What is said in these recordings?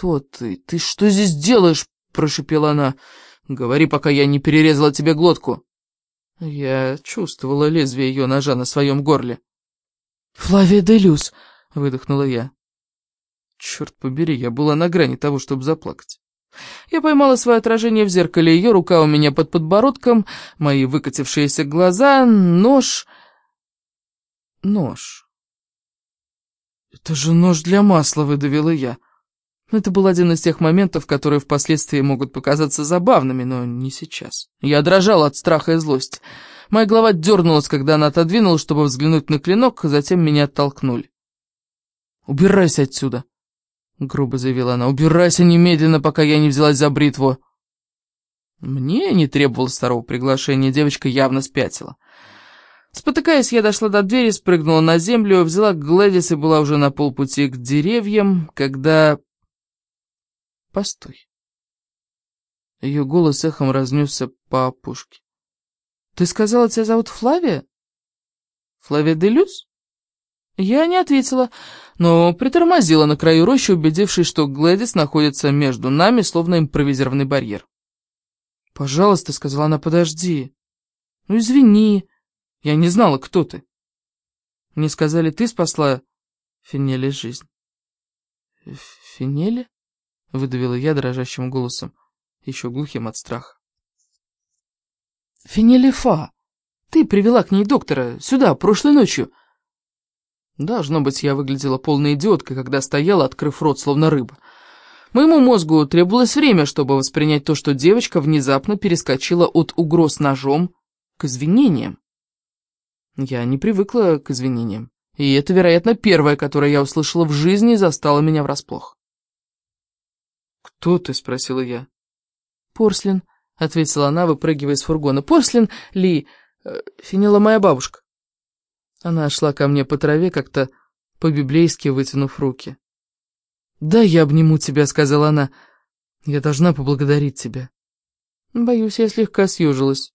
«Кто ты? Ты что здесь делаешь?» — прошепела она. «Говори, пока я не перерезала тебе глотку». Я чувствовала лезвие ее ножа на своем горле. «Флавия Делюс!» — выдохнула я. Черт побери, я была на грани того, чтобы заплакать. Я поймала свое отражение в зеркале, ее рука у меня под подбородком, мои выкатившиеся глаза, нож... Нож. «Это же нож для масла», — выдавила я. Это был один из тех моментов, которые впоследствии могут показаться забавными, но не сейчас. Я дрожала от страха и злости. Моя голова дернулась, когда она отодвинулась, чтобы взглянуть на клинок, затем меня оттолкнули. «Убирайся отсюда!» — грубо заявила она. «Убирайся немедленно, пока я не взялась за бритву!» Мне не требовалось второго приглашения, девочка явно спятила. Спотыкаясь, я дошла до двери, спрыгнула на землю, взяла Глэдис и была уже на полпути к деревьям, когда... Постой. Ее голос эхом разнесся по опушке. «Ты сказала, тебя зовут Флавия?» «Флавия Делюс?» Я не ответила, но притормозила на краю рощи, убедившись, что Глэдис находится между нами, словно импровизированный барьер. «Пожалуйста», — сказала она, — «подожди». «Ну, извини, я не знала, кто ты». Мне сказали, ты спасла Финеле жизнь. «Финеле?» — выдавила я дрожащим голосом, еще глухим от страха. «Финелефа! Ты привела к ней доктора сюда прошлой ночью!» Должно быть, я выглядела полной идиоткой, когда стояла, открыв рот, словно рыба. Моему мозгу требовалось время, чтобы воспринять то, что девочка внезапно перескочила от угроз ножом к извинениям. Я не привыкла к извинениям, и это, вероятно, первое, которое я услышала в жизни и застало меня врасплох. «Кто ты?» — спросила я. «Порслин», — ответила она, выпрыгивая из фургона. «Порслин Ли, э, финила моя бабушка». Она шла ко мне по траве, как-то по-библейски вытянув руки. «Да, я обниму тебя», — сказала она. «Я должна поблагодарить тебя». Боюсь, я слегка съежилась.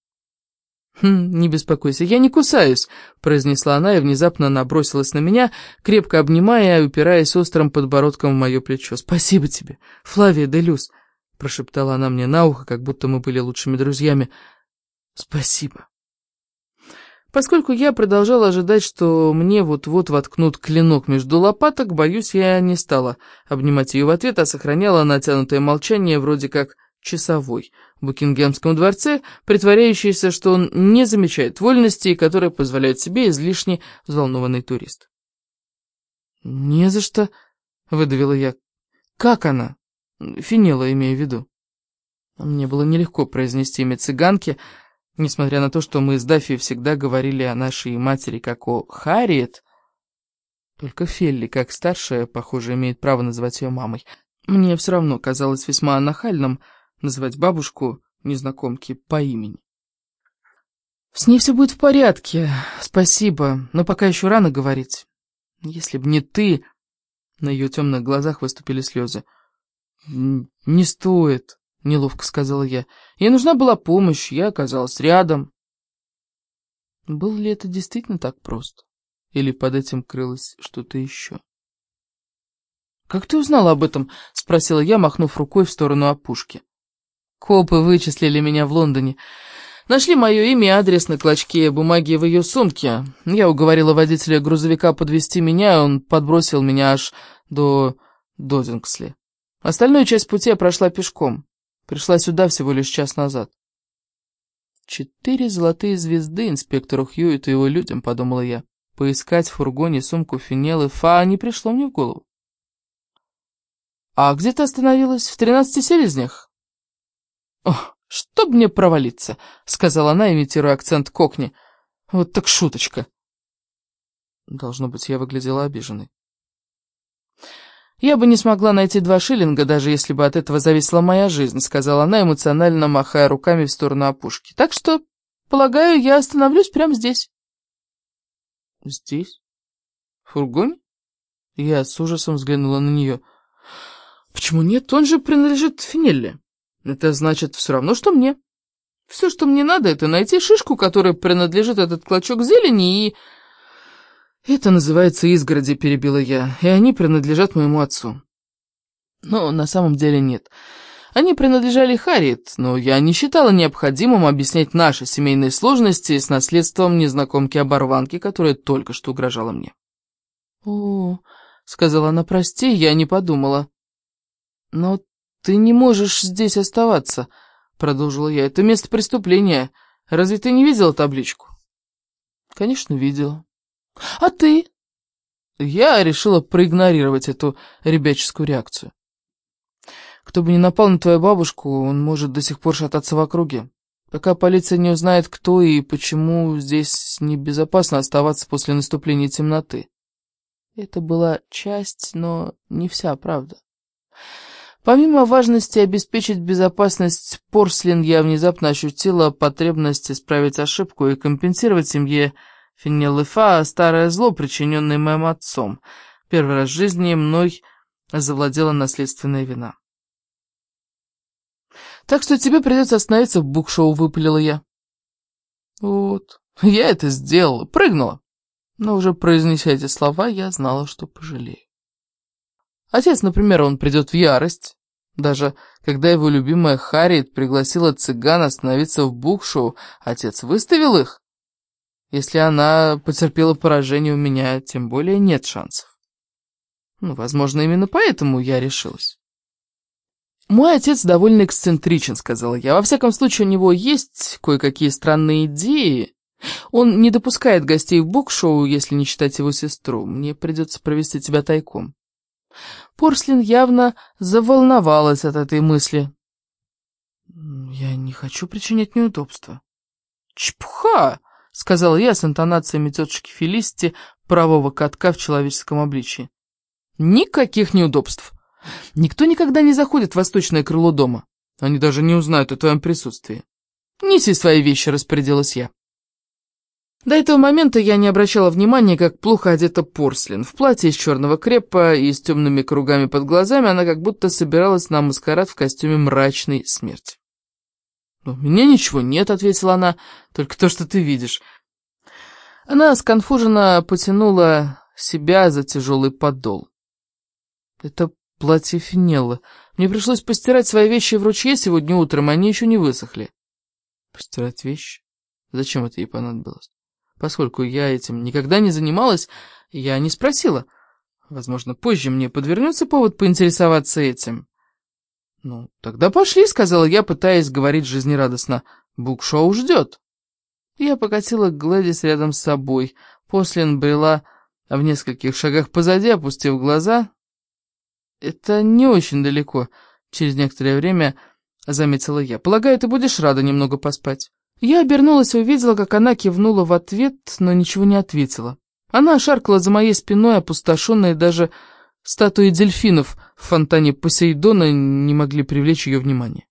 «Хм, не беспокойся, я не кусаюсь», — произнесла она и внезапно набросилась на меня, крепко обнимая и упираясь острым подбородком в мое плечо. «Спасибо тебе, Флавия де Люс», — прошептала она мне на ухо, как будто мы были лучшими друзьями. «Спасибо». Поскольку я продолжала ожидать, что мне вот-вот воткнут клинок между лопаток, боюсь, я не стала обнимать ее в ответ, а сохраняла натянутое молчание вроде как часовой в Букингемском дворце, притворяющийся, что он не замечает вольностей, которые позволяют себе излишне взволнованный турист. «Не за что», — выдавила я. «Как она?» Финила, имею в виду. Мне было нелегко произнести имя цыганки, несмотря на то, что мы с Даффи всегда говорили о нашей матери как о Харриет. Только Фелли, как старшая, похоже, имеет право называть ее мамой. Мне все равно казалось весьма нахальным, — называть бабушку незнакомки по имени. «С ней все будет в порядке, спасибо, но пока еще рано говорить. Если б не ты...» На ее темных глазах выступили слезы. «Не стоит», — неловко сказала я. «Ей нужна была помощь, я оказалась рядом». Было ли это действительно так просто? Или под этим крылось что-то еще? «Как ты узнала об этом?» — спросила я, махнув рукой в сторону опушки. Копы вычислили меня в Лондоне. Нашли мое имя и адрес на клочке бумаги в ее сумке. Я уговорила водителя грузовика подвести меня, он подбросил меня аж до Додингсли. Остальную часть пути я прошла пешком. Пришла сюда всего лишь час назад. Четыре золотые звезды инспектору Хьюиту и его людям, подумала я. Поискать в фургоне сумку Финелы Фа не пришло мне в голову. «А где ты остановилась? В тринадцати селезнях?» «Ох, чтоб мне провалиться!» — сказала она, имитируя акцент кокни. «Вот так шуточка!» Должно быть, я выглядела обиженной. «Я бы не смогла найти два шиллинга, даже если бы от этого зависела моя жизнь», — сказала она, эмоционально махая руками в сторону опушки. «Так что, полагаю, я остановлюсь прямо здесь». «Здесь? В фургоне?» Я с ужасом взглянула на нее. «Почему нет? Он же принадлежит Финелле». Это значит все равно, что мне. Все, что мне надо, это найти шишку, которой принадлежит этот клочок зелени, и... Это называется изгороди, перебила я, и они принадлежат моему отцу. Но на самом деле нет. Они принадлежали Харриет, но я не считала необходимым объяснять наши семейные сложности с наследством незнакомки-оборванки, которая только что угрожала мне. «О, — сказала она, — прости, я не подумала». «Но ты не можешь здесь оставаться», — продолжила я. «Это место преступления. Разве ты не видела табличку?» «Конечно, видела». «А ты?» Я решила проигнорировать эту ребяческую реакцию. Кто бы ни напал на твою бабушку, он может до сих пор шататься в округе. Пока полиция не узнает, кто и почему здесь небезопасно оставаться после наступления темноты. Это была часть, но не вся правда. Помимо важности обеспечить безопасность Порслин, я внезапно ощутила потребность исправить ошибку и компенсировать семье Финеллефа старое зло, причиненное моим отцом. Первый раз в жизни мной завладела наследственная вина. «Так что тебе придется остановиться в букшоу», — выпалила я. Вот, я это сделала, прыгнула. Но уже произнеся эти слова, я знала, что пожалею. Отец, например, он придет в ярость. Даже когда его любимая Харриет пригласила цыган остановиться в букшоу, отец выставил их. Если она потерпела поражение, у меня тем более нет шансов. Ну, возможно, именно поэтому я решилась. «Мой отец довольно эксцентричен», — сказала я. «Во всяком случае, у него есть кое-какие странные идеи. Он не допускает гостей в букшоу, если не считать его сестру. Мне придется провести тебя тайком». Порслин явно заволновалась от этой мысли. «Я не хочу причинять неудобства». «Чепуха!» — сказала я с интонациями тетушки Фелисти, правого катка в человеческом обличии. «Никаких неудобств. Никто никогда не заходит в восточное крыло дома. Они даже не узнают о твоем присутствии. Неси свои вещи, распорядилась я. До этого момента я не обращала внимания, как плохо одета Порслин. В платье из черного крепа и с темными кругами под глазами она как будто собиралась на маскарад в костюме мрачной смерти. «У меня ничего нет», — ответила она, — «только то, что ты видишь». Она сконфуженно потянула себя за тяжелый подол. «Это платье Финелла. Мне пришлось постирать свои вещи в ручье сегодня утром, они еще не высохли. Постирать вещи? Зачем это ей понадобилось? Поскольку я этим никогда не занималась, я не спросила. Возможно, позже мне подвернется повод поинтересоваться этим. «Ну, тогда пошли», — сказала я, пытаясь говорить жизнерадостно. «Букшоу ждет». Я покатила Глэдис рядом с собой. Послин брела в нескольких шагах позади, опустив глаза, «Это не очень далеко», — через некоторое время заметила я. «Полагаю, ты будешь рада немного поспать». Я обернулась и увидела, как она кивнула в ответ, но ничего не ответила. Она шаркала за моей спиной, опустошенная, даже статуи дельфинов в фонтане Посейдона не могли привлечь ее внимание.